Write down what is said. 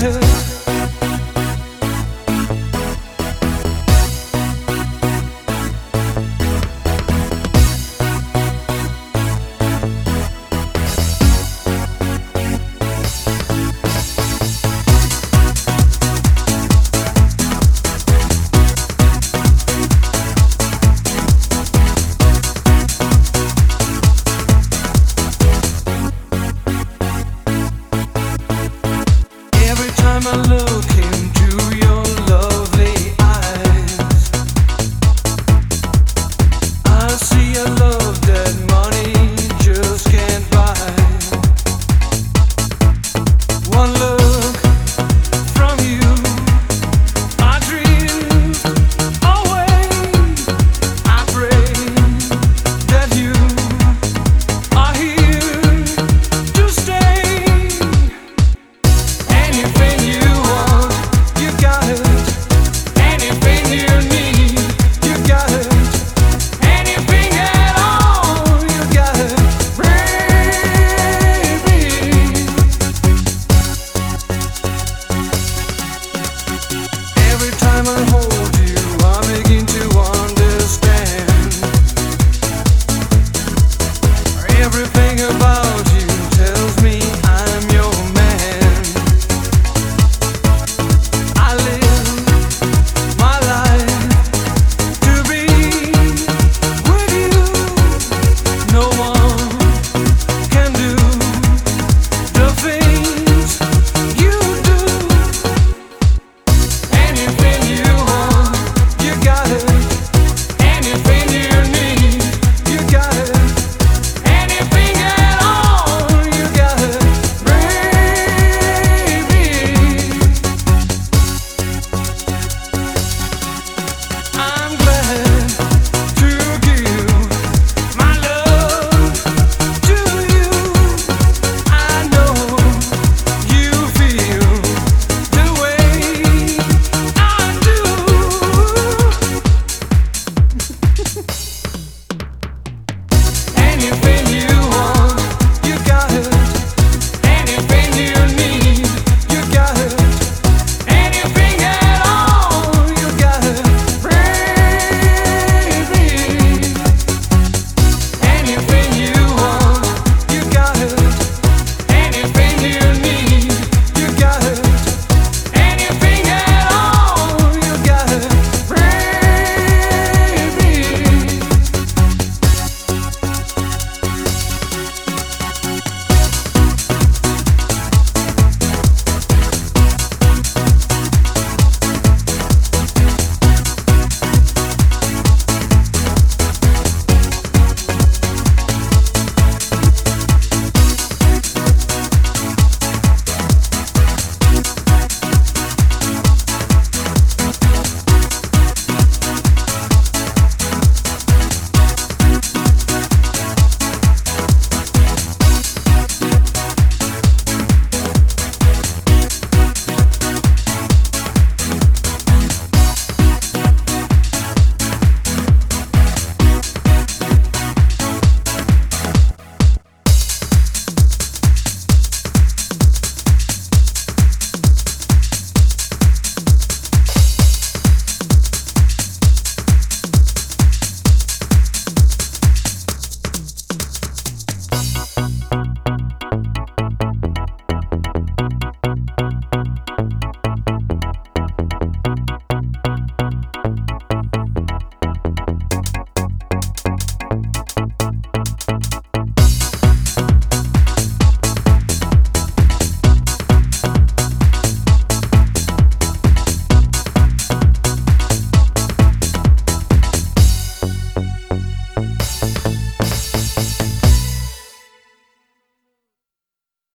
heard